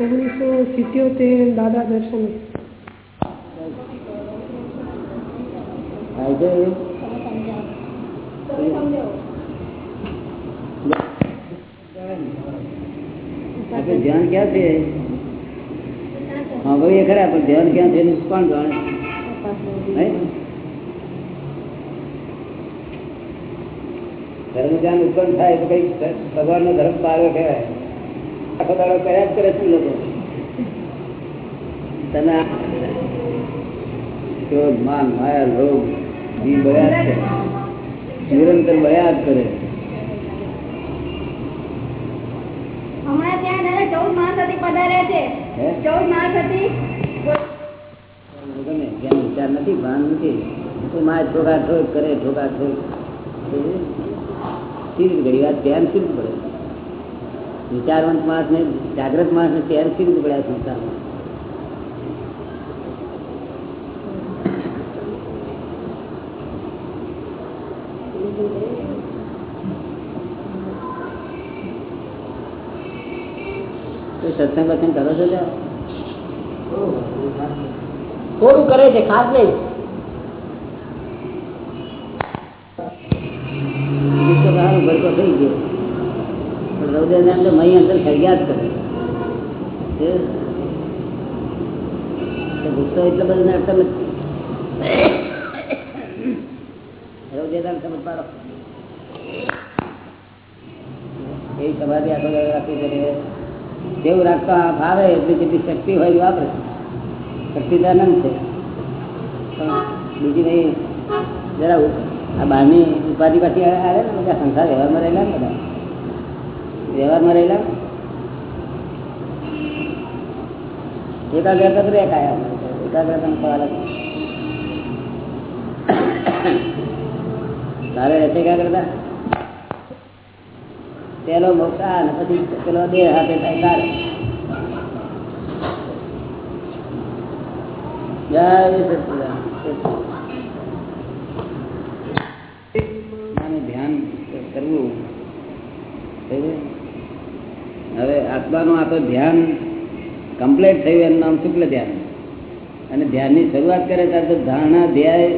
ઓગણીસો સિત્યોતેર દાદા દર્શન. ધ્યાન ક્યાં છે? હા, ભાઈ ખરા, પણ ધ્યાન ક્યાં છે કોણ જાણે? ધર્મ ધ્યાન ઉત્પન્ન થાય તો કઈ ભગવાન નો ધર્મ પાડ્યો કહેવાય. આખો દાડો કર્યા જ કરે છે લોકો. તને ક્રોધ માન માયા લોભ જી બળ્યા છે. નિરંતર બળ્યા જ કરે હમણાં ત્યાં દાદા ચૌદ માસ હતી પધાર્યા છે? ચૌદ માસ હતી વિચાર નથી ભાન નથી. તો મારે ઠોકા ઠોક કરે ઠોકા ઠોક સ્થિર ઘડી વાત ધ્યાન શું પડે. વિચારવંત માણસ ને જાગ્રત માણસ ને કેવી રીતે પડ્યા સંસારમાં? સત્સંગ કરો છો? થોડું કરે છે ખાસ નહીં બીજું તો સારું ભડકો થઈ ગયો પણ રૌદ્ર ને અંદર મહી અંદર ફરિયાદ કરે. ગુસ્સો એટલો બધો ને તમે રૌદ્ર સમજ પાડો. એવી સમાધિ દાડો રાખવી જેવું રાખતા ભાવે એટલી જેટલી શક્તિ હોય એ વાપરે શક્તિ તો અનંત છે. પણ બીજી નહીં, જરા આ બહારની ઉપાધિ પાછી આવે ને બધા સંસાર વ્યવહારમાં રહેલા ને બધા. વ્યવહારમાં રહેલા? એકાગ્રતા તો કાયા એકાગ્રતા અલગ તારે રહેશે એકાગ્રતા? પેલો મોક્ષા ને પછી પેલો દેહ હાથે થાય તારે. જય સચિદાનંદ. આત્માનું આ તો ધ્યાન કમ્પ્લીટ થયું, એનું નામ શુક્લ ધ્યાન. અને ધ્યાનની શરૂઆત કરે ત્યારે તો ધારણા, ધ્યેય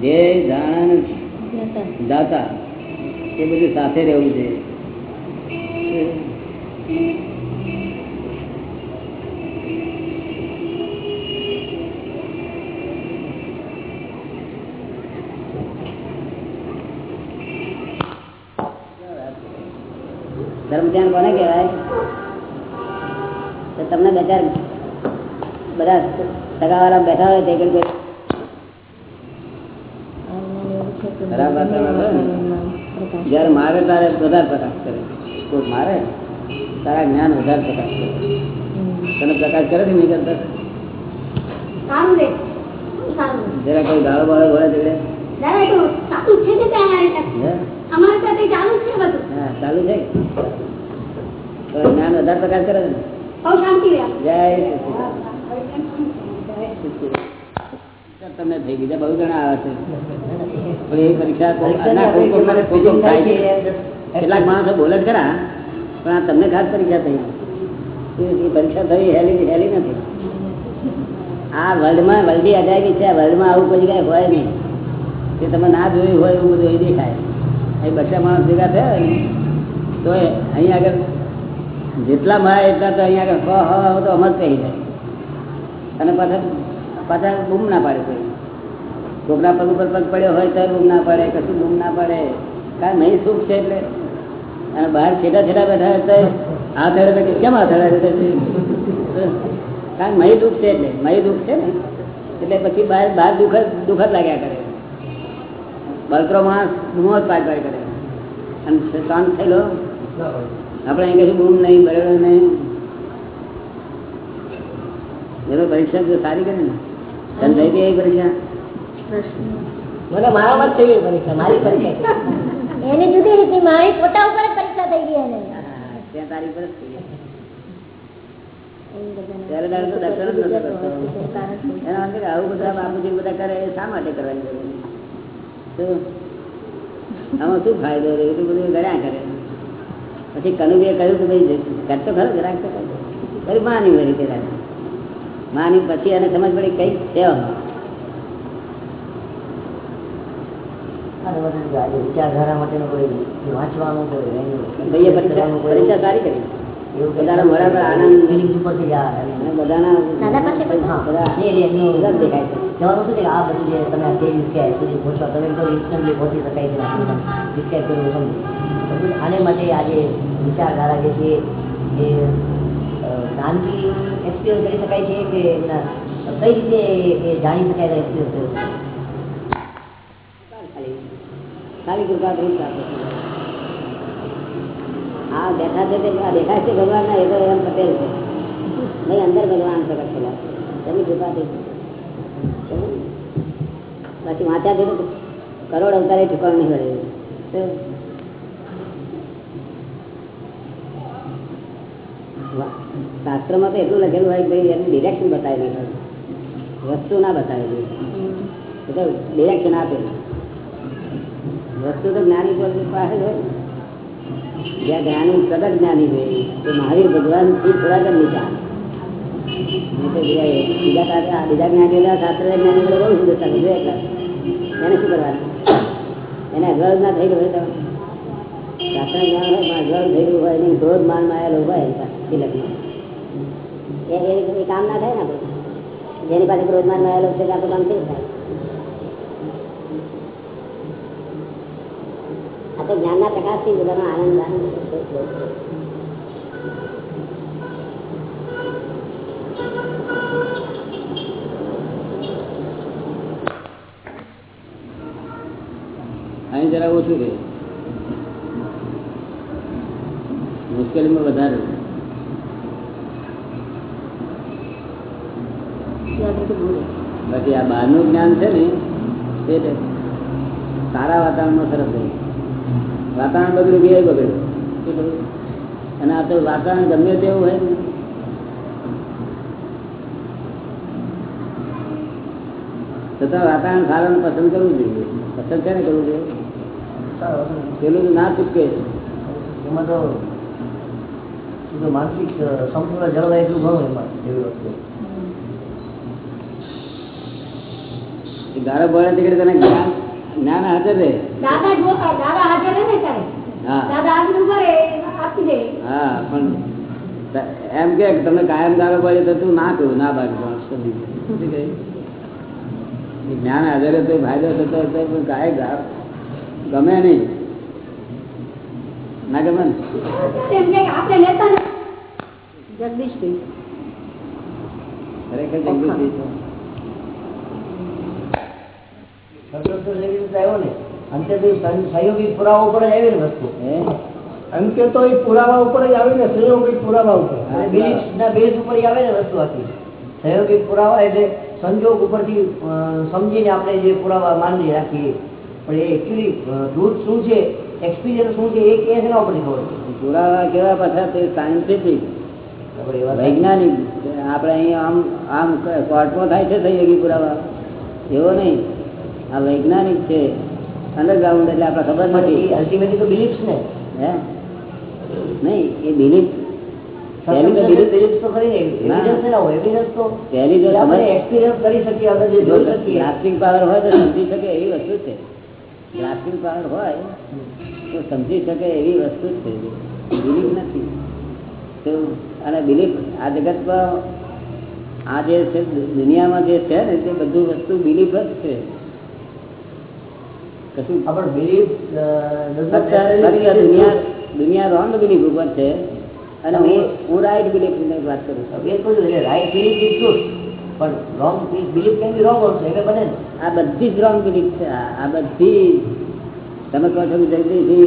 ધ્યેય, ધારણા દાતા એ બધું સાથે રહેવું છે ધર્મ ધ્યાન કોને કહેવાય? તો તમને બે ચાર બધા સગાવાળા બેઠા હોય તે જયારે મારે તારે વધારે પ્રકાશ કરે. કોઈ મારે? તારા જ્ઞાન વધારે પ્રકાશ કરે. તને પ્રકાશ કરે કે નહીં કરતા જરા કોઈ ગાળો બાળો ભરે છે અમારી સાથે હે? અમારી સાથે ચાલુ છે બધું હા ચાલુ છે જ્ઞાન વધારે પ્રકાશ કરે ને. બહુ શાંતિ જય સચિદાનંદ. થઈ બીજા બહુ જણા આવે છે. પણ એ પરીક્ષા. કેટલાક માણસો બોલે જ ખરા પણ આ તમને ખાસ પરીક્ષા થઈ. પરીક્ષા થઈ હેલી હેલી નથી. આ વર્લ્ડમાં વર્લ્ડી અજાયબી છે વર્લ્ડમાં આવું કોઈ જગ્યાએ હોય નહીં. તે તમે ના જોયું હોય એવું બધું દેખાય. અહીં બચ્ચા માણસ ભેગા થયા ને, તો અહીં આગળ જેટલા મળે એટલા તો અહીં આગળ હ હ તો અમર કહી જાય. અને પાછા પાછા બૂમ ના પાડે કોઈ. છોકરા પગ ઉપર પગ પડ્યો હોય તો બૂમ ના પાડે, કશું બૂમ ના પાડે. કારણ નહીં સુખ છે એટલે. અને બહાર છેટા છેટા બેઠા હોય તો હાથ હડે કેમ હાથ હડે કારણ મહી દુઃખ છે એટલે. મહી દુઃખ છે ને. એટલે પછી બહાર બહાર દુઃખ દુઃખ લાગ્યા કરે. બળતરો માણસ બૂમો જ પાડ પાડ કરે. અને શાંત થયેલો? આપણે અહીં કશું બૂમ નહીં બરેલો નહીં. એનો પરીક્ષા તો સારી કરે ને. તને થઈ ગઈ પરીક્ષા? મને મારામાં જ થઈ ગઈ પરીક્ષા મારી પરીક્ષા એની જુદી હતી મારી પોતા ઉપર પરીક્ષા થઈ ગઈ એને. ત્યાં તારી પર થઈ ગઈ. ત્યારે તારે તો દર્શન જ નતો કરતો. એના માટે આવું બધા બાપુજી બધા કરે એ શા માટે કરવાની જરૂર? આમાં શું ફાયદો રહ્યો? એટલું બધું ગણ્યા કરે. પછી કનુભાઈએ કહ્યું કે ભાઈ કરતો ખરો જરાક તો માની વળી પેલા માની પછી એને સમજ પડી કંઈક છે વિચારધારા માટેનું કોઈ વાંચવાનું કોઈ પરીક્ષા કોઈ સારી કરી. બધાના આનંદ બધાના કોઈ- હા, બધા દેખાય છે. કહેવાનું શું કે આ બધું જે તમે આ સ્ટેજ છે સુધી તમે તો ઇન્સ્ટન્ટલી પહોંચી શકાય છે આપણે ડિસ્ક્રાઇબ કરવું સમજો આને માટે આજે વિચારધારા જે છે એ જ્ઞાનથી એક્સપિરિયન્સ કરી શકાય છે કે કઈ રીતે એ- જાણી શકાય એક્સપિરિયન્સ કરી શકાય ખાલી. કૃપા કરી હા થઈ. બેઠા છે દેખાય છે ભગવાન ના એ તો એમ પટેલ છે. નહીં, અંદર ભગવાન પ્રગટ થયેલા તેમની કૃપાથી સમજ્યું? બાકી વાંચ્યા છે કરોડ અવતારે ઠુકાણ નહીં મળે શાસ્ત્રમાં તો એટલું લખેલું હોય ભાઈ એની ડિરેક્શન બતાવેલી હોય. વસ્તુ ના બતાવેલી એ તો ડિરેક્શન આપે. વસ્તુ તો જ્ઞાની પાસે હોય. જ્યાં જ્ઞાની પ્રગટ જ્ઞાની હોય, તો મહાવીર ભગવાનથી થોડાક જ નીચા કામ ના થાય ને જેની પાસે ક્રોધ માન માયેલો છે આપણું કામ થઈ થાય આ તો જ્ઞાનના પ્રકાશથી બધાનો આનંદ આનંદ ઓછું રહે મુશ્કેલીમાં વધારે. બાકી આ બહારનું જ્ઞાન છે ને, તે સારા વાતાવરણમાં સરસ રહે. વાતાવરણ બગડ્યું કે બગડ્યું બગડ્યું? અને આ તો વાતાવરણ ગમે તેવું હોય ને. છતાં વાતાવરણ સારાનું પસંદ કરવું જોઈએ. પસંદ ને કરવું જોઈએ? પેલું ના ચૂકે. એમાં તો માનસિક સંપૂર્ણ જળવાય એટલું ઘણું એમાં એવી વસ્તુ. ગાળો બોલે તે તને જ્ઞાન જ્ઞાન હાજર રહે? દાદા જો દાદા હાજર રહે ને તારે હા. દાદા હાજર ઊભા રહે આપી દે. હા પણ એમ કે તમે કાયમ ગાળો પડે તો તું ના કહું ના ભાગ જ્ઞાન હાજર તો ફાયદો થતો હતો પણ કાંઈ ગા- ગમે નહીં. ના ગમે ખરેખર આવ્યો ને અંતે સહયોગી પુરાવા ઉપર જ આવી ને વસ્તુ. હે? અંતે તો એ પુરાવા ઉપર જ આવે ને પુરાવા ઉપર. ના બેઝ ઉપર આવે ને વસ્તુ આખી. સહયોગી પુરાવા એટલે સંજોગ ઉપરથી સમજીને આપણે જે પુરાવા માની રાખીએ. પણ એ એકચ્યુઅલી દૂધ શું છે? એક્સપિરિયન્સ શું છે? એ કે છે ઉપરથી ખબર. પુરાવા કેવા પાછા તે સાયન્ટિફિક વૈજ્ઞાનિક આપણે અહીંયા આમ આમ કોર્ટમાં થાય છે સહયોગી પુરાવા. એવો નહીં. આ વૈજ્ઞાનિક છે અંડરગ્રાઉન્ડ એટલે આપણે ખબર નથી. અલ્ટિમેટલી તો બિલીફ્સ ને. હે? નહીં એ બિલીફ બિલીફ એક્સપિરિયન્સ કરી શકીએ આપણે જે જોઈ શકીએ. આર્થિક પાવર હોય તો સમજી શકે એવી વસ્તુ છે. ગ્રાસ્પિંગ પાવર હોય તો સમજી શકે એવી વસ્તુ છે બિલીફ નથી. તો અને બિલીફ આ જગતમાં આ જે છે દુનિયામાં જે છે ને તે બધું વસ્તુ બિલીફ જ છે. કશું આપણે બિલીફ ફક્ત ફક્ત દુનિયા દુનિયા રોંગ બિલીફ ઉપર છે અને હું હું રાઈટ બિલીફની વાત કરું છું. બિલકુલ રાઈટ બિલીફ ઇઝ ગુડ પણ wrong belief can be wrong also એટલે બને ને આ બધી જ રોંગ બિલીફ છે. આ બધી તમે કહો છો કે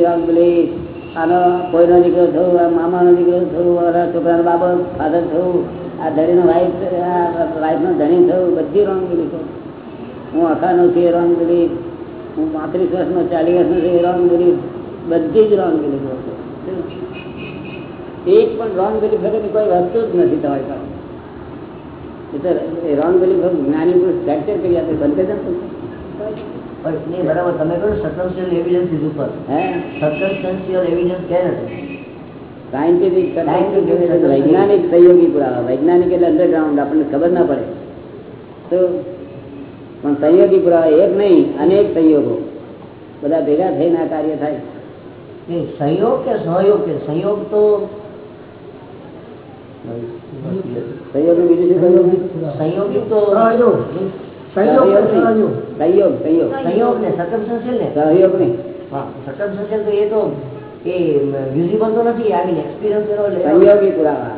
રોંગ બિલીફ આનો કોઈનો દીકરો થયું, આ મામાનો દીકરો થયું છોકરાનો બાબો ફાધર થયું, આ ધણીનો વાઈફ આ વાઈફનો ધણી થયું, બધી રોંગ બિલીફો હું અખાનો છું એ રોંગ બિલીફ હું પાંત્રીસ વર્ષનો, ચાલીસ વર્ષનો છું એ રોંગ બિલીફ બધી જ રોંગ બિલીફો એક પણ રોંગ બિલીફ કોઈ વસ્તુ જ નથી તમારી પાસે. એ રોંગ બિલીફ જ્ઞાની પુરુષ ફ્રેક્ચર કરી આપે બંધ કરી દે પણ નહીં બરાબર તમે કહો સર્કમસ્ટન્શિયલ એવિડન્સ ઇઝ ઉપર. હે? સર્કમસ્ટન્શિયલ એવિડન્સ કે સાયન્ટિફિક વૈજ્ઞાનિક સહયોગી પુરાવા વૈજ્ઞાનિક એટલે અંડરગ્રાઉન્ડ આપણને ખબર ના પડે. તો પણ સહયોગી પુરાવા એક નહીં અનેક સહયોગો. બધા ભેગા થઈને આ કાર્ય થાય. એ સંયોગ કે સહયોગ કે? સહયોગ તો સહયોગ બીજું શું કહ્યું સંયોગી તો સહયોગ. સંયોગ. સહયોગ નહીં. સંયોગ ને ને? સહયોગ હા તો એ તો એ વિઝિબલ તો નથી આઈ એક્સપિરિયન્સ સંયોગી પુરાવા.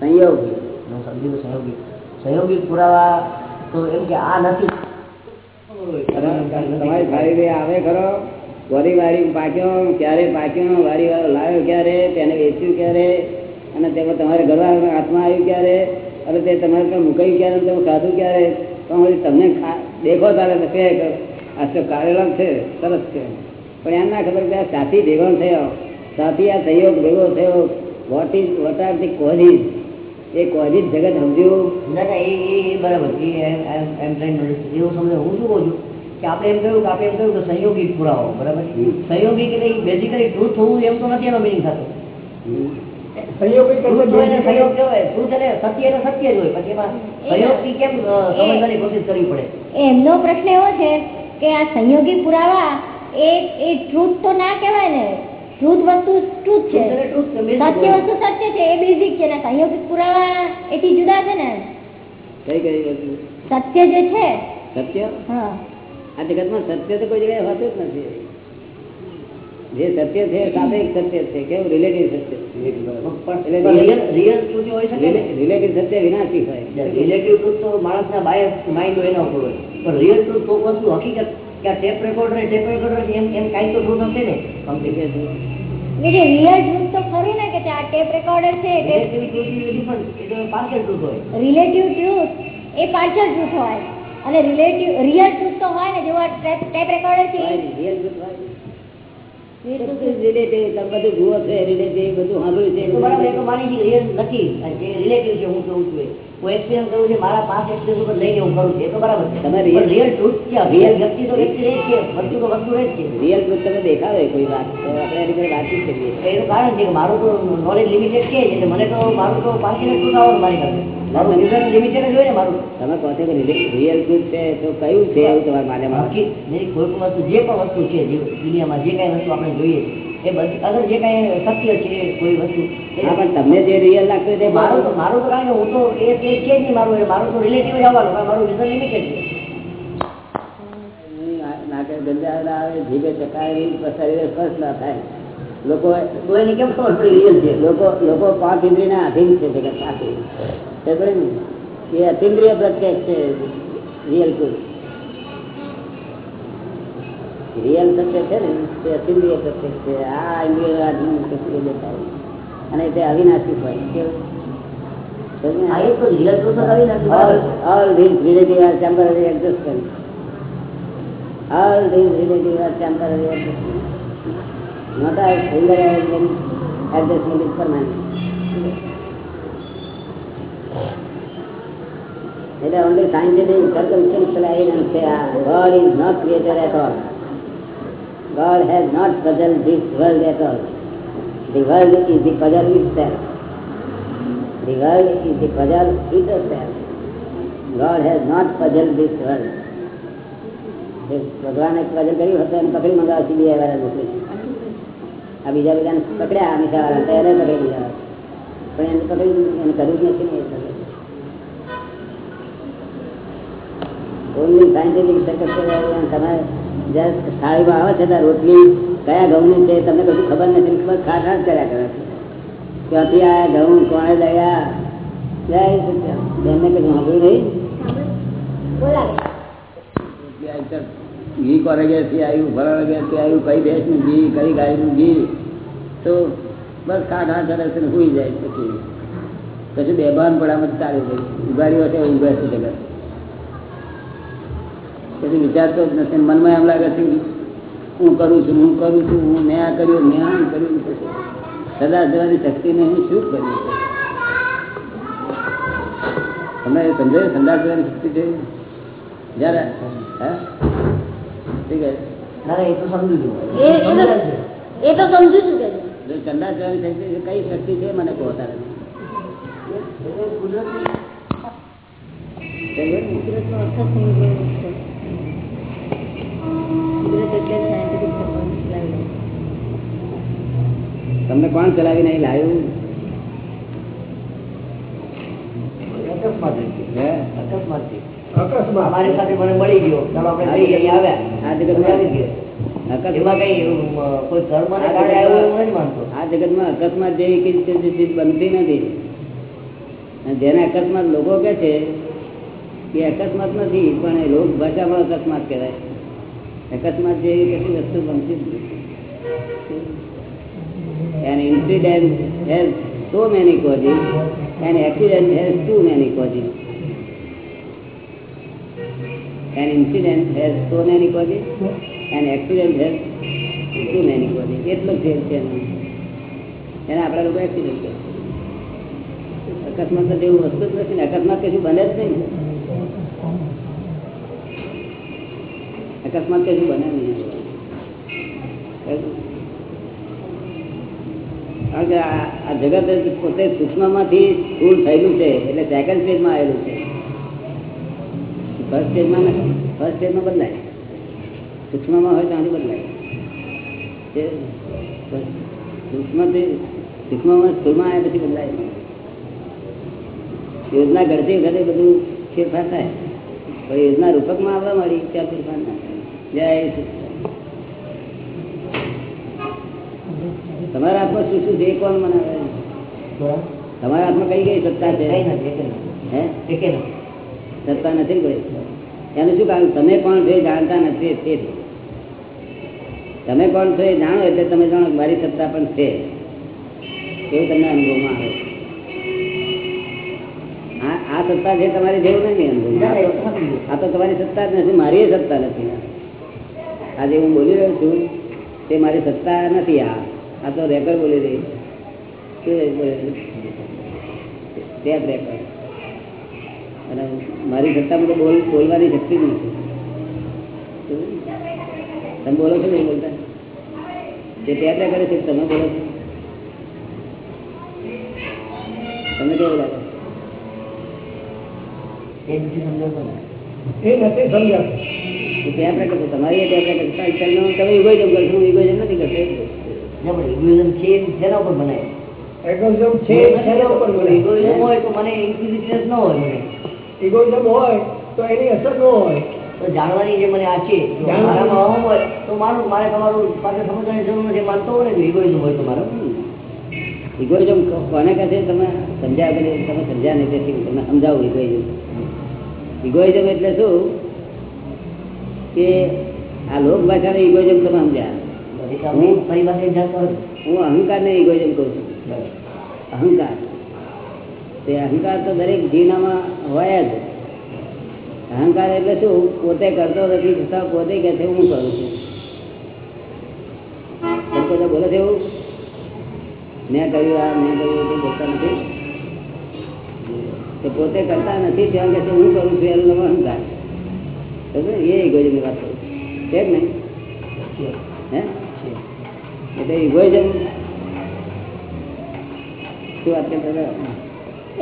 સંયોગી. હું સમજી સંયોગી. સંયોગી પુરાવા તો એમ કે આ નથી. તમારી ભાઈ આવે ખરો? વરી વારી પાક્યો ક્યારે પાક્યો? વારી વાળો લાવ્યો ક્યારે? તેને વેચ્યું ક્યારે? અને તેમાં તમારે ઘરવાળાના હાથમાં આવ્યું ક્યારે? અને તે તમારે ત્યાં મુકાયું ક્યારે? તમે ખાધું ક્યારે? પણ તમને દેખો તારે કે આ તો કારેલા છે સરસ છે. પણ એમ ના ખબર કે આ સાથી ભેગો થયો. સાથી આ સહયોગ ભેગો થયો. What is what are the causes A causes જગત સમજ્યું? ના ના એ એ એ બરાબર. એમ એવું સમજો હું શું કહું છું? કે આપણે એમ કહ્યું કે આપણે એમ કહ્યું કે સહયોગી પુરાવો બરાબર? સહયોગી કે બેઝિકલી ટ્રુથ હોવું એમ તો નથી એનો મિનિંગ થતો. સત્ય સત્ય જ હોય. પછી કેમ સમજવાની કોશિશ કરવી પડે? એમનો પ્રશ્ન એવો છે કે આ સંયોગી પુરાવા એ એ ટ્રુથ તો ના કહેવાય ને. ટ્રુથ વસ્તુ ટ્રુથ છે. સત્ય વસ્તુ સત્ય છે એ બેઝિક છે. ને સંયોગિક પુરાવા એથી જુદા છે ને. કઈ કઈ વસ્તુ? સત્ય જે છે. સત્ય? હા. આ જગતમાં સત્ય તો કોઈ જગ્યાએ હોતું જ નથી. જે સત્ય છે સાપેક્ષ સત્ય છે કેવું રિલેટિવ સત્ય. રિયલ રિયલ ટ્રુથ હોઈ શકે ને? રિલેટિવ સત્ય વિનાશી હોય. રિલેટિવ ટ્રુથ તો માણસના બાયસ માઇન્ડ હોય એના ઉપર હોય. પણ રિયલ ટ્રુથ કોક વસ્તુ હકીકત કે આ ટેપ રેકોર્ડર ટેપ રેકોર્ડર એમ એમ કાંઈ તો ટ્રુથ હશે ને? એટલે રિયલ ટ્રુથ તો ખરું ને કે આ ટેપ રેકોર્ડર છે રિલેટિવ ટ્રુથ એ તો ટ્રુથ હોય. રિલેટિવ ટ્રુથ એ પાર્શિયલ ટ્રુથ હોય. અને રિલેટિવ રિયલ ટ્રુથ તો હોય ને જેવા ટેપ ટેપ રેકોર્ડર છે હોય. તમે બધું છો એ બધું સાંભળ્યું છે નથી રિલેટિવ હું કહું છું. હું એક્સપિરિયન્સ કરું છું મારા પાંચ એક્સપિરિયન્સ ઉપર લઈને હું કરું છું. એ તો બરાબર છે. તમે real- રિયલ ટ્રુથ ક્યાં? રિયલ વ્યક્તિ તો વ્યક્તિ રહે છે વસ્તુ તો વસ્તુ રહે છે. રિયલ ટ્રુથ તમે દેખાવે કોઈ વાત. તો આપણે એની પર વાતચીત કરીએ. એનું કારણ છે કે મારું તો નોલેજ લિમિટેડ છે એટલે મને તો મારું તો આવવાનું મારી પાસે. મારું લિમિટેડ જ હોય ને મારું. તમે કહો છો કે રિયલ ટ્રુથ છે તો કયું છે એવું તમારે માને કોઈ પણ વસ્તુ જે પણ વસ્તુ છે જે દુનિયામાં જે કાંઈ વસ્તુ આપણે જોઈએ એ બધી અગર જે કાંઈ સત્ય છે કોઈ વસ્તુ પણ તમને જે રિયલ લાગતું તે મારું તો મારું તો કારણ હું તો એ છે જ નહીં મારું મારું તો રિલેટિવ જ આવવાનું મારું વિઝન લિમિટેડ છે. ગંજા આવે જીભે ચકાવી શરીરે સ્પર્શ ના થાય. લોકો કેમ ખબર પડી રિયલ છે? લોકો લોકો પાંચ ઇન્દ્રિયના આધીન છે એ અતિન્દ્રિય પ્રત્યક્ષ છે રિયલ ટ્રુથ રિયલ સત્ય છે ને તે અતિન્દ્રિય પ્રત્યક્ષ છે આ ઇન્દ્રિય કશું દેખાય અને તે અવિનાશી હોય કેવું? આ. એટલે scientific circumstantial evidence say ah, God is not creator at all. God has not puzzled this world at all. The world is the puzzle itself. The world is the puzzle itself. God has not puzzled this world. ભગવાને puzzle કર્યું હતું એને પકડી મંગાવતી બે વાળા મોકલી આ બીજા બધાને પકડ્યા અમીષા વાળા એને પકડી લીધા પણ એને પકડી એને કર્યું જ નથી ને only scientific Only scientific circumstances તમે થાળીમાં આવે છે, ત્યારે રોટલી કયા ઘઉંની છે તમને કશું ખબર નથી. ખબર ખાસ ખાસ કર્યા કરે છે. ક્યાંથી આ ઘઉં કોણે લયા? ને બેનને કશું સાંભળ્યું નહીં? ઘી કોને ઘેરથી આવ્યું ફલાણા ઘેરથી આવ્યું કઈ ભેંસનું ઘી, કઈ ગાયનું ઘી? તો બસ ખા ખા કરે છે સુઈ જાય પછી. પછી બેભાન પડામાં જ ચાલી જાય ઉઘાડી વખતે છે જગત. પછી વિચારતો જ નથી. મનમાં એમ લાગે છે હું કરું છું હું કરું છું હું મેં આ કર્યું મેં આમ કર્યું. સદા જવાની શક્તિને હું શું કર્યું તમે સમજાયું સંદાસ જવાની શક્તિ છે? જયારે હે? ઠીક છે. ના ના, એ તો સમજુ છું. એ- એ તો- સમજુ છું કે ચંદા જવાની શક્તિ કઈ શક્તિ છે? મને કહો તારે. કુદરતનો અર્થ તમને કોણ ચલાવીને અહીં લાવ્યું? અકસ્માત હે? અકસ્માત અકસ્માત. અમારી સાથે મને મળી ગયો. ચાલો આપણે આ આવ્યા? જગતમાં અકસ્માત? આ જગતમાં જેવી ચીજ ચીજ બનતી નથી. જેને અકસ્માત લોકો કે છે એ અકસ્માત નથી પણ એ લોક ભાષામાં અકસ્માત કહેવાય. અકસ્માત જેવી કશી વસ્તુ બનતી જ નથી An incident has so many causes, an accident has too many causes. An incident has so many causes, an accident has too many causes. એટલો જ ફેર છે એનો. એને આપણા લોકો એક્સિડન્ટ. અકસ્માત તો જેવું વસ્તુ જ નથી ને અકસ્માત કશું બને જ નહીં અકસ્માત કશું બને નહીં કારણ કે આ જગત પોતે સૂક્ષ્મમાંથી સ્થૂળ થયેલું છે, એટલે સેકન્ડ સ્ટેજમાં આવેલું છે. ફર્સ્ટ સ્ટેજમાં નથી. ફર્સ્ટ સ્ટેજમાં બદલાય. સૂક્ષ્મમાં હોય ત્યાંથી બદલાય. સૂક્ષ્મથી સૂક્ષ્મમાં સ્થૂળમાં આવ્યા પછી બદલાય યોજના ઘડતી વખતે બધું ફેરફાર થાય. પણ યોજના રૂપકમાં આવવા મળી, ત્યાં ફેરફાર થાય. જય તમારા હાથમાં શું શું છે? કોણ મને તમારા હાથમાં કઈ કઈ સત્તા છે? સત્તા નથી કોઈ? એનું શું કારણ? તમે પણ જે જાણતા નથી તે તમે પણ છો એ જાણો એટલે તમે જાણો મારી સત્તા પણ છે. એવું તમને અનુભવમાં આવે આ સત્તા છે તમારી જેવું નથી અનુભવ આ તો- તમારી સત્તા જ નથી મારી સત્તા નથી. આજે હું બોલી રહ્યો છું, તે મારી સત્તા નથી આ. આ તો રેકર્ડ બોલી રહી. અને મારી સત્તામાં તો બોલ, બોલવાની શક્તિ નથી. તમે બોલો છો નહીં બોલતા? તે ટેપ રેકર્ડ છે, તમે બોલો છો. તમે કેવું લાગે? એ નથી ને. એ નથી સમજાતું એ ટેપ રેકર્ડ છે તમારી એ ટેપ તમે તમે ઇગોઇઝમ કરશો. ઇગોઇઝમ નથી કરતો. જે આપણે egoism છે એ ઉપર બનાવે એગોઇઝમ છે શેના ઉપર બોલે હોય તો મને inquisitiveness ન હોય ઇગોઇઝમ હોય તો એની અસર ન હોય. તો જાણવાની જે મને આ છે મારામાં હોય તો મારું મારે તમારું પાસે સમજવાની જરૂર નથી. માનતો હોય ને ઇગોઇઝમ હોય તો મારો ઇગોઇઝમ કોને કહે છે તમે સમજ્યા તમે સમજ્યા નહીં તેથી હું તમને સમજાવું ઇગોઇઝમ ઇગોઇઝમ એટલે શું? કે આ લોક ભાષાનો ઇગોઇઝમ તમે સમજ્યા? હું હું અહંકારને ઇગોઇઝમ કહું છું. અહંકાર. તે અહંકાર તો દરેક જીવનામાં હોય જ. અહંકાર એટલે શું? પોતે કરતો નથી છતાં પોતે કે છે હું કરું છું. તમે બોલે છે એવું? મેં કર્યું આ મેં કર્યું એવું બોલતા નથી. તે પોતે કરતા નથી ત્યાં કે હું કરું છું એનું અહંકાર? એ ઇગોઇઝમની વાત કરું. છે જ નહીં હે? એટલે ઇગોઇઝમ શું વાત કરતા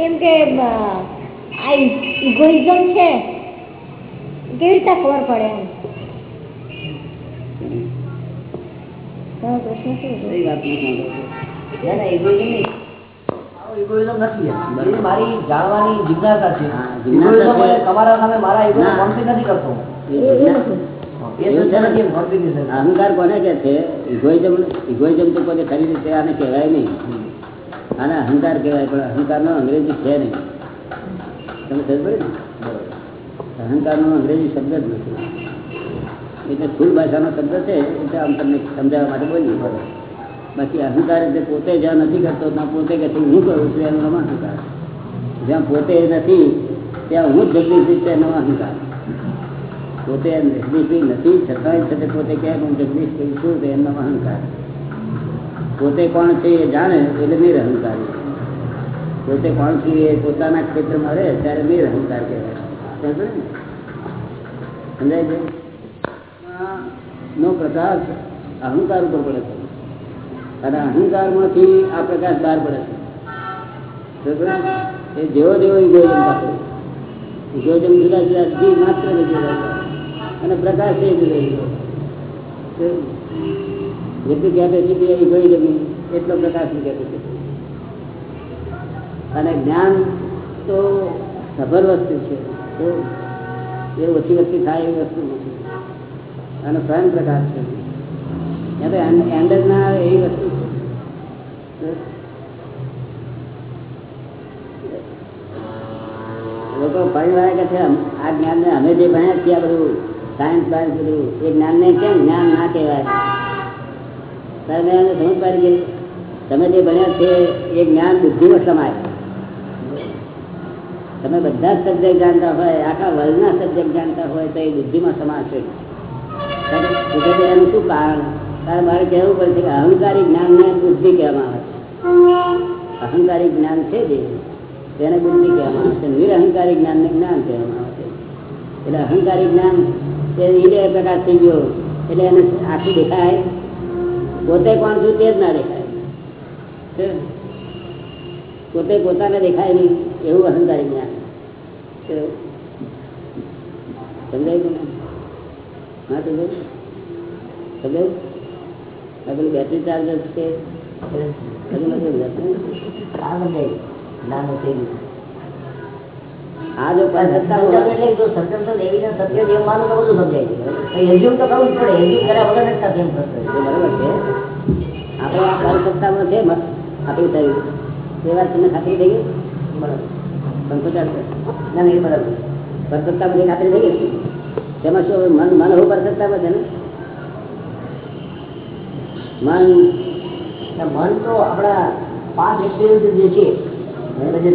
એમ કે આ ઇગોઇઝમ છે કેવી રીતે ખબર પડે એમ? પ્રશ્ન શું? વાત નથી. ના ના egoism નહીં. નથી એ મારી જાણવાની જિજ્ઞાસા છે. એટલે તમારા સામે મારા ના. નથી કરતો. configuration. અહંકાર કોને કે છે? ઇગોઇઝમ ઇગોઇઝમ તો કોઈ ખરી રીતે આને કહેવાય નહીં. આને અહંકાર કહેવાય પણ અહંકારનો અંગ્રેજી છે નહીં. તમે સમજ નો? અહંકારનો અંગ્રેજી શબ્દ જ નથી. એટલે સ્થૂળ ભાષાનો શબ્દ છે એટલે આમ તમને સમજાવવા માટે બોલીએ. બાકી અહંકાર એટલે પોતે જ્યાં નથી કરતો, ત્યાં પોતે કે હું કરું છું, એનો અહંકાર જ્યાં પોતે નથી, ત્યાં હું જગદીશ છું એનો અહંકાર પોતે જગદીશ નથી છતાંય છતાં પોતે કહે હું હું જગદીશભાઈ છું એનો અહંકાર પોતે કોણ છે એ જાણે, એટલે નિરહંકારી પોતે કોણ છું એ પોતાના ક્ષેત્રમાં રહે, ત્યારે નિરહંકાર કહેવાય. સમજાય છે? નો પ્રકાશ અહંકાર ઉપર પડે છે. અને અહંકારમાંથી આ પ્રકાશ બહાર પડે છે. એ જેવો જેવો ઇગોઇઝમ પાસે ઇગોઇઝમ જુદા જુદા જી માત્ર અને પ્રકાશ એ જુદો જુદો જેટલી કેપેસિટી ઇગોઇઝમ એટલો પ્રકાશની કેપેસિટી અને જ્ઞાન તો સભર વસ્તુ છે. તો એ ઓછી વસ્તુ થાય એવી વસ્તુ નથી. અને સ્વયં પ્રકાશ છે. લોકો પરિવાર કે છે આ અમે જે ભણ્યા છીએ બધું સાયન્સ બાયન્સ બધું એ જ્ઞાન ને કેમ જ્ઞાન ના કહેવાય? સમજ પાડી ગઈ. તમે જે ભણ્યા છે, એ જ્ઞાન બુદ્ધિમાં સમાય. તમે બધા સબ્જેક્ટ જાણતા હોય, આખા વર્લ્ડના સબ્જેક્ટ જાણતા હોય, તો એ બુદ્ધિમાં સમાશે. એનું શું કારણ? તારે મારે કહેવું પડશે કે અહંકારી જ્ઞાનને બુદ્ધિ કહેવામાં આવે છે. અહંકારી જ્ઞાન છે જે, તેને બુદ્ધિ કહેવામાં આવે છે. નિરહંકારી જ્ઞાનને જ્ઞાન કહેવામાં આવે છે. એટલે અહંકારી જ્ઞાન તે ઈડે પ્રકાશ થઈ ગયો એટલે એને આખી દેખાય. પોતે કોણ છું તે જ ના દેખાય? પોતે પોતાને દેખાય નહીં, એવું અહંકારી જ્ઞાન. સમજાયું? હા સમજાયું સમજાયું? પેલું બેટરી ચાર્જ છે? આ જો છે. આપણે શરીર એ વાત તમને ખાતરી થઈ ગઈ? બરાબર. ના નહીં બરાબર પરસત્તામાં ખાતરી થઈ ગઈ? તેમાં શું મન મન હું પરસત્તામાં છે ને? મન. મન તો આપણા પાંચ એક્સપિરિયન્સ જે છે આપણે જે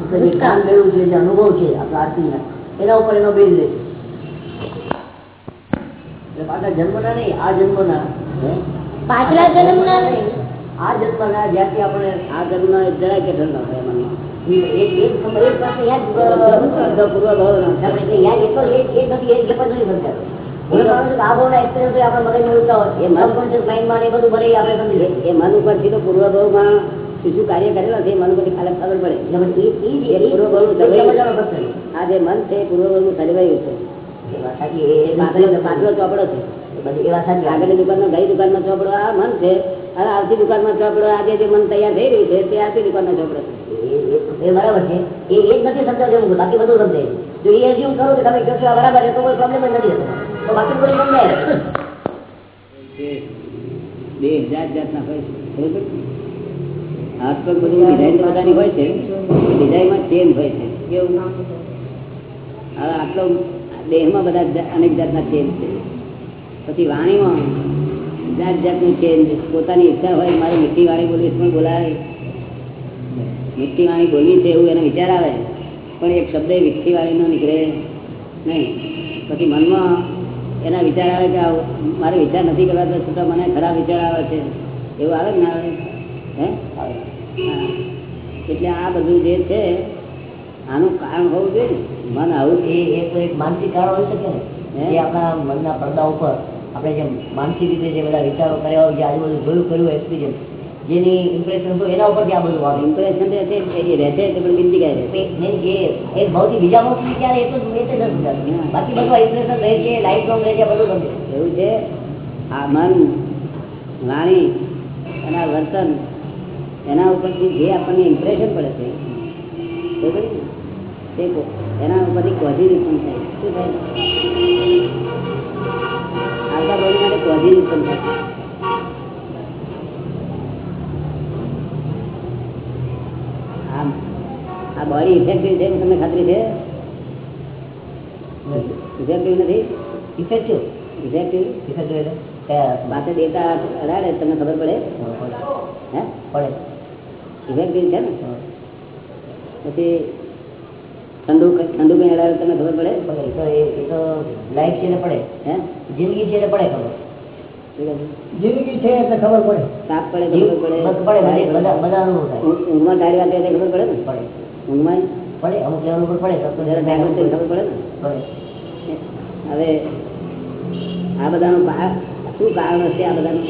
આપણે જે કામ કર્યું છે જે અનુભવ છે આપણા આરતીના એના ઉપર એનો બેઝ રહે છે. પાછા જન્મના નહીં આ જન્મના ના પાછલા જન્મના નહીં. આ જન્મના જ્યાંથી આપણે આ જન્મ જરાય કે ઠંડો હોય મનમાં એક એક સમય એક પાસે યાદ બધો પૂર્વ ભાવ નો. એટલે યાદ એક એક એ નથી જ નથી હું માનું ઉપરથી તો પૂર્વમાં શું શું કાર્ય કરેલા છે મન ઉપરથી ખાલી ખબર પડે. એટલે પછી એ- એ જ- એ એ જ- પૂર્વ ભાવનું એ જ સર્વે- સમજવાનો પ્રશ્ન છે. આ જે મન છે એ નું સર્વાયું છે. પાછલો ચોપડો છે. આગળની દુકાનમાં ગઈ દુકાનમાં ચોપડો આ મન છે. અને આવતી દુકાનમાં ચોપડો આજે જે મન તૈયાર થઈ રહ્યું છે તે આવતી દુકાનનો ચોપડો છે. એ- બરાબર છે. એ જ નથી સમજાવજો બાકી બધું સમજાય. જો એ assume કરો કે તમે કહો છો આ બરાબર તો કોઈ પ્રોબ્લેમ જ નથી તો સમજાય બે જાત જાતના હોય છે બરોબર? બધું ડિઝાઇન બધાની હોય છે ડિઝાઇનમાં ચેન્જ હોય છે. કેવું? હવે આટલો દેહમાં બધા અનેક જાતના ચેન્જ છે. પછી વાણીમાં જાત જાતનું ચેન્જ પોતાની ઈચ્છા હોય મારે મીઠી વાણી બોલવી પણ બોલાવે મીઠી વાણી બોલવી છે એવું એને વિચાર આવે પણ એક શબ્દ મીઠી વાણીનો નીકળે. નહીં. પછી મનમાં એના વિચાર આવે કે મારે વિચાર નથી કરવા તો છતાં મને ખરાબ વિચાર આવે છે. એવું આવે ને આવે? હે. એટલે આ બધું જે છે આનું કારણ હોવું જોઈએ. મન આવું એ એ તો એક માનસિક કારણ હોઈ શકે ને. એ આપણા મનના પડદા ઉપર આપણે જે માનસિક રીતે જે બધા વિચારો કર્યા હોય જે આજુબાજુ જોયું કર્યું એક્સપિરિયન્સ જેની ઇમ્પ્રેશન તો એના ઉપરથી આ બધું આવે. ઇમ્પ્રેશન એ રહેશે તો પણ બિંદી ગાય રહેશે. એ- ભૌતિક બીજા મુખ વિચાર એ તો એ તો બાકી બધું ઇમ્પ્રેશન રહે છે લાઈટ લોંગ રહે છે બધું સમજે એવું છે? આ મન, વાણી અને વર્તન, એના ઉપરથી જે આપણને ઇમ્પ્રેશન પડે છે? તે એના ઉપરથી કોઝિજ ઉત્પન્ન થાય. શું થાય? આવતા બોલી માટે કોઝિજ ઉત્પન્ન થાય આમ આ બોડી ઇફેક્ટિવ છે તમને ખાતરી છે? ઇફેક્ટિવ નથી? ઇફેક્ટિવ ઇફેક્ટિવ ઇફેક્ટિવ પાસે ડેટા અડાડે તમને ખબર પડે? હે પડે. ઇફેક્ટિવ છે ને? પછી ઠંડુ ઠંડુ કઈ અડાડે તમને ખબર પડે? પડે. એ તો એ- એ તો લાઈફ છે ને પડે. હે? જિંદગી છે ને પડે ખબર? જિંદગી છે એટલે ખબર પડે. તાપ પડે ખબર પડે. પડે બધા બધા- ઊંઘમાં ખબર પડે ને? પડે. ઊંઘમાં પડે અમુક લેવલ ઉપર પડે તો જયારે જાગૃત થઈને ખબર પડે ને? હવે આ બધાનું શું કારણ હશે આ બધાનું?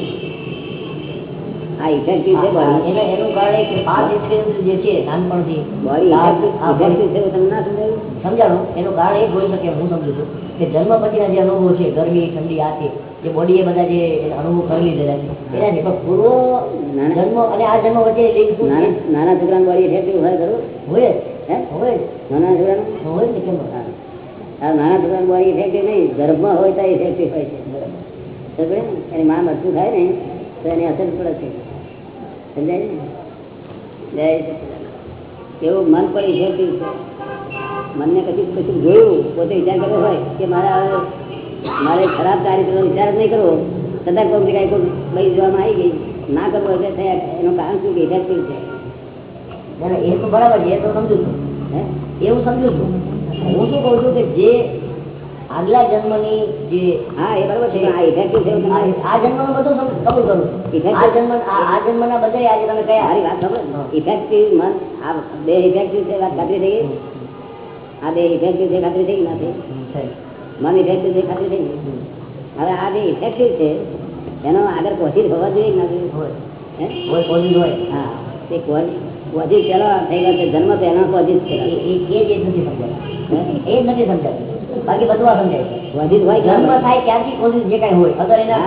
આ ઇફેક્ટિવ છે બોડી એનું એનું કારણ એ કે જે છે નાનપણથી. બોડી ઇફેક્ટિવ છે તમને ના સમજાયું? સમજાણું. એનું કારણ એ હોઈ શકે હું સમજુ છું કે જન્મ પછીના જે અનુભવો છે ગરમી ઠંડી આ તે જે બોડીએ બધા જે અનુભવ કરી લીધેલા છે એના છે પણ પૂર્વ. જન્મ અને આ જન્મ વચ્ચે લિંક નાના છે છોકરાની બોડી ઇફેક્ટિવ હોય ખરું હોય હે? હોય નાના છોકરા હોય ને કેમ. આ નાના છોકરાની બોડી ઇફેક્ટિવ નહીં ગર્ભમાં હોય તો ઇફેક્ટિવ હોય છે. બરાબર એની માં મરતું થાય ને તો એની અસર પડે છે. સમજાય ને. એવું મન પણ ઇફેક્ટિવ છે. મનને કશું કશું જોયું પોતે વિચાર કર્યો હોય કે મારે મારે ખરાબ ચારિત્રનો વિચાર નહીં કરવો. છતાં કોઈ જગ્યાએ કોઈ ભાઈ જોવામાં આવી ગઈ. ના કરવો એટલે થયા. એનું કારણ શું કે ઇફેક્ટિવ છે? ના, ના, એ તો બરાબર છે. એ તો સમજુ છું. હે? એવું સમજુ છું. હું શું કહું છું કે જે આગલા જન્મની જે હા એ બરાબર છે. આ ઇફેક્ટિવ છે આ જન્મનું બધું કબૂલ કરું છું. આ જન્મ આ જન્મના બધે આજે તમે કયા? મારી વાત ખબર ઇફેક્ટિવ મન? આ બે ઇફેક્ટિવ છે? વાત ખાતરી થઈ ગઈ? આ બે ઇફેક્ટિવ છે? ખાતરી થઈ ગઈ ના થઈ હમ, છે. મન ઇફેક્ટિવ છે થઈ હવે આ જે ઇફેક્ટિવ છે એનો આગળ કોશિશ હોવા જોઈએ હોય. હે? તે કોશિશ પેલો થઈ ગયો છે જન્મ તો એનો કોશિશ છે. એ એ એ જ નથી સમજાતું. એ જ નથી સમજાતું. બાકી બધું આ સમજાય હોય જન્મ થાય ત્યારથી કોઝિસ જે કાંઈ હોય અગર એના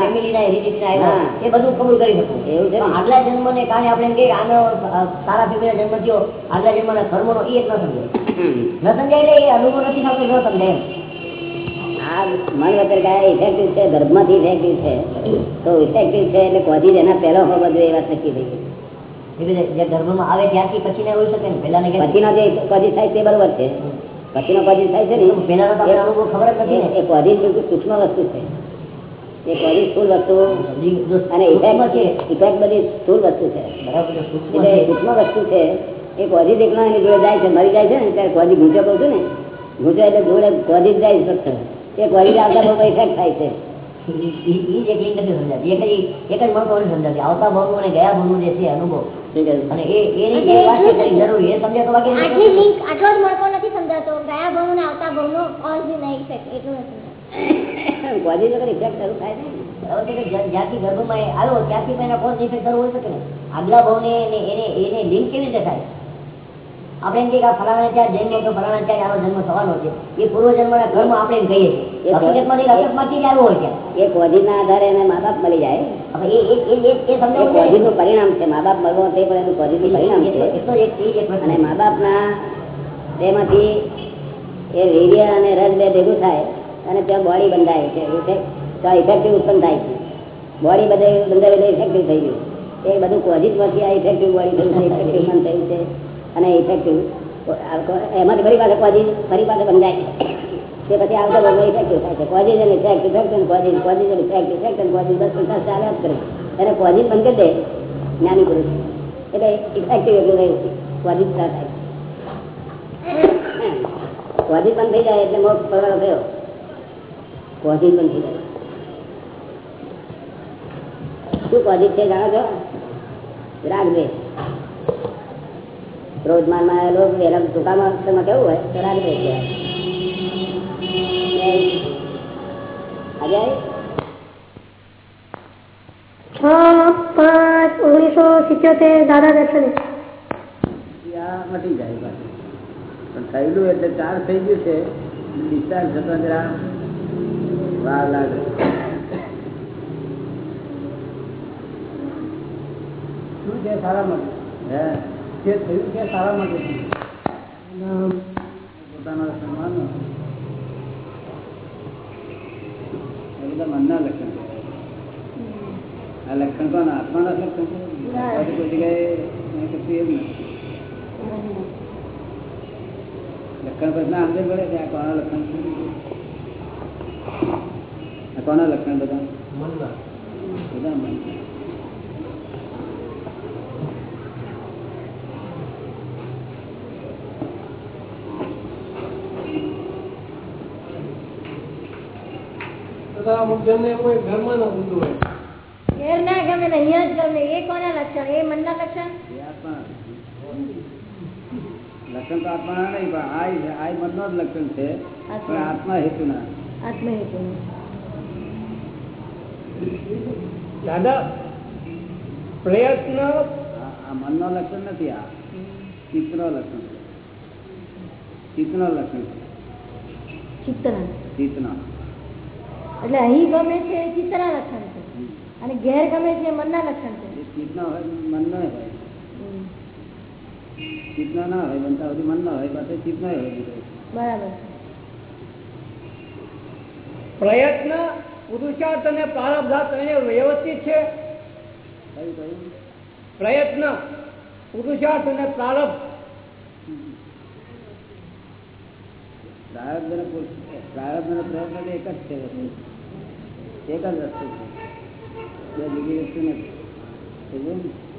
આવ્યા એ બધું કબૂલ કરી શકું. એવું છે ને? આગલા કારણે આપણે એમ કહીએ કે આનો સારા ફેમિલીનો જન્મ થયો આગલા જન્મના કર્મનો એ જ ન સમજાય. ન સમજાય એટલે એ અનુભવ નથી થતો ન સમજાય એમ. આ મન વગર કાંઈ ઇફેક્ટિવ છે ધર્મથી ઇફેક્ટિવ છે. તો ઇફેક્ટિવ છે એટલે કોશિશ એના પહેલો હોવો જોઈએ એ વાત નક્કી થઈ ગઈ. એ રીતે જે ગર્ભમાં આવે ત્યારથી પછીના હોઈ શકે ને? પહેલાને પછીનો જે કોશિશ થાય તે બરોબર છે. પછીનો કોશિશ થાય છે ને પહેલાનો તો ખબર જ નથી એ- એ બિલકુલ સૂક્ષ્મ વસ્તુ છે. એ કોશિશ સ્થૂળ વસ્તુ અને ઇફેક્ટ ઇફેક્ટ બધી સ્થૂળ વસ્તુ છે. બરાબર એટલે સૂક્ષ્મ વસ્તુ છે એ કોશિશ એકલો એની જોડે જાય છે મરી જાય છે ને ત્યારે કોશિશ ઘૂંચો કહું છું ને. ઘૂંચો એટલે જોડે કોશિશ જાય ફક્ત. એ કોશિશ આવતા બહુ ઇફેક્ટ થાય છે. આવતા ભાવ અને ગયા ભાવનું જે છે અનુભવ? અને એ એની વાત જરૂરી એ સમજે તો બાકી આટલી લિંક આટલો જ મળતો નથી સમજાતો. ગયા ભાવનું ને આવતા નહીં એટલું નથી ઇફેક્ટ શરૂ થાય જ્યાંથી ગર્ભમાં આવ્યો ત્યાંથી શરૂ શકે આગલા ભાવને એને એને લિંક કેવી રીતે થાય? આપણે એમ કે ફલાણા ત્યાં જન્મ તો ફલાણા ત્યાં આવો જન્મ થવાનો છે. એ પૂર્વ જન્મના કર્મ આપણે કહીએ છીએ. એ હકીકતમાં જ આવ્યો હોય ત્યાં એ કોશિશના આધારે એને મા બાપ મળી જાય. હવે એ એ એ એ- એ એ સમજાવવું કોશિશ જોઈએ. નું પરિણામ છે. મા બાપ મળવો તે પણ એનું કોશિશ પરિણામ છે. તો- એ તો એક- એ જ એક પ્રશ્ન અને મા બાપના તેમાંથી એ વીર્ય અને રસ બે ભેગું થાય અને ત્યાં બોડી બંધાય છે. ઇફેક્ટિવ ઉત્પન્ન થાય છે. બોડી બધે બંધાય એટલે ઇફેક્ટિવ થઈ ગયું. એ બધું કોઝિટમાંથી આ ઇફેક્ટિવ બોડી થયું ઇફેક્ટિવ મન થયું છે. અને ઇફેક્ટિવ એમાંથી ફરી પાસે કોઝિટ ફરી પાસે બંધાય તે પછી આવતા ઇફેક્ટિવ થાય છે. અને ઇફેક્ટ ઇફેક્ટ અને અને ઇફેક્ટ ઇફેક્ટ અને કોઝિટ બસ સંસાર ચાલ્યા જ કરે. એને કોઝિટ બંધ કરી દે, જ્ઞાની પુરુષ. એટલે ઇફેક્ટિવ એટલું રહ્યું. સ્ટાર્ટ થાય. કોઝિટ બંધ થઈ જાય એટલે મોક્ષ પરવાનો થયો. કોઝિટ બંધ થઈ જાય. શું કોઝિટ છે જાણો છો? રાગ દ્વેષમાં આવેલો એના ટૂંકામાં અક્ષરમાં કેવું હોય? તો રાગ દ્વેષ કહેવાય છ પાંચ ઓગણીસો સિત્યોતેર દાદા દર્શને. મટી જાય પણ થયેલું એટલે ચાર થઈ ગયું છે. ડિસ્ચાર્જ થતો જરા વાર લાગે. શું છે સારા મળી હે? જે થયું છે સારા માટે પોતાના સન્માન એ બધા મનના લક્ષણ છે આ લક્ષણ કોણ? આત્માના લક્ષણ છે? બાકી કોઈ જગ્યાએ નહીં કશું એવું નથી. લક્ષણ પછી ના સમજણ પડે કે આ કોના લક્ષણ છે? આ કોના લક્ષણ બધા? મનના. બધા મન તથા અમુક જણને એવું ઘરમાં ન ઊંધું હોય. ઘેર ના ગમે ને અહીંયા જ ગમે. એ કોના લક્ષણ? એ મનના લક્ષણ? આત્મા. લક્ષણ તો આત્મા નહીં પણ આ આ મનનો જ લક્ષણ છે. પણ આત્મા હેતુના. આત્મહેતુ દાદા પ્રયત્ન આ મનનો લક્ષણ નથી આ ચિત્તનો લક્ષણ છે. ચિત્તનો લક્ષણ ચિત્ર ચિત્તના. ચિત્તનો. એટલે અહીં ગમે છે એ ચિત્તના લક્ષણ છે. અને ઘેર ગમે છે મનના લક્ષણ છે. ચિત્તના ચિત્તનો હોય ચિત્તનો ના હોય. બનતા સુધી ના હોય પાછો ચિત્તનો હોય. બરાબર પ્રયત્ન પુરુષાર્થ અને પ્રારબ્ધાર્થ ત્રણે વ્યવસ્થિત છે. પ્રયત્ન પુરુષાર્થ અને પ્રારબ્ધ. પ્રારબ્ધ અને અને પ્રયત્ન એક જ છે એક જ વસ્તુ છે બીજી વસ્તુ નથી?